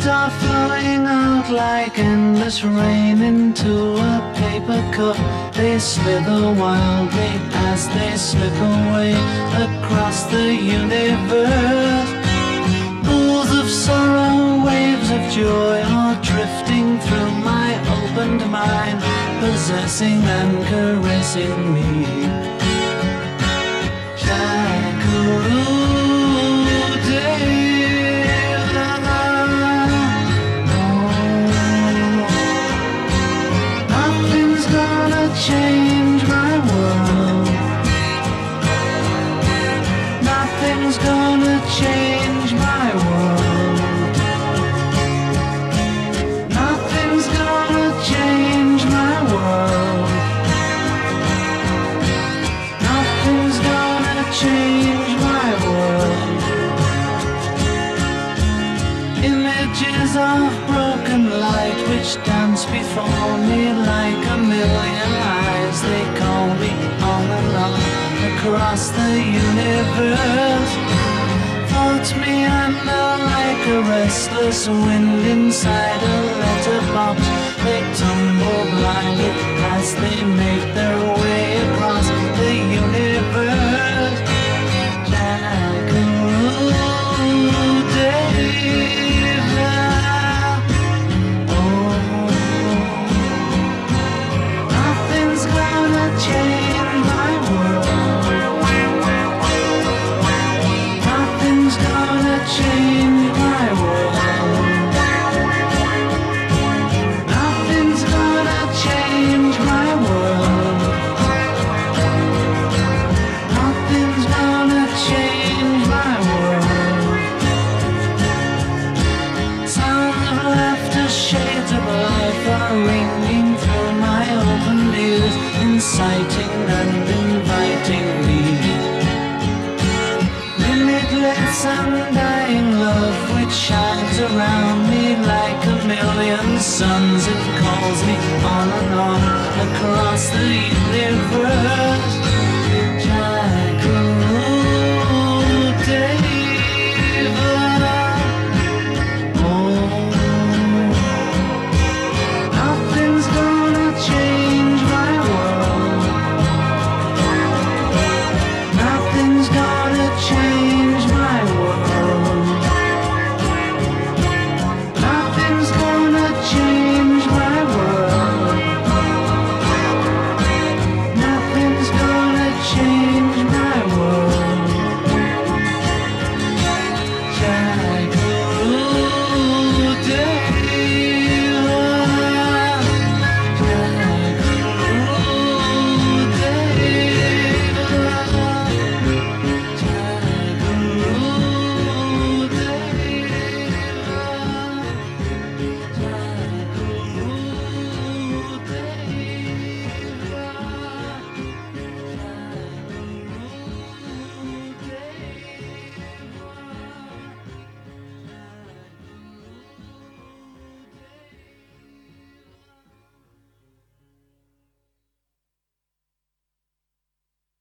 words are flowing out like endless rain into a paper cup. They slither wildly as they slip away across the universe. Pools of sorrow, waves of joy are drifting through my opened mind, possessing and caressing me. Nothing's gonna change my world. Nothing's gonna change my world. Nothing's gonna change my world. Images of broken light which dance before me like a million eyes. They call me on and on across the universe. Floats me under like a restless wind inside a letterbox. They tumble blindly as they make their way across inciting and inviting me. Limitless undying love which shines around me like a million suns. It calls me on and on across the universe.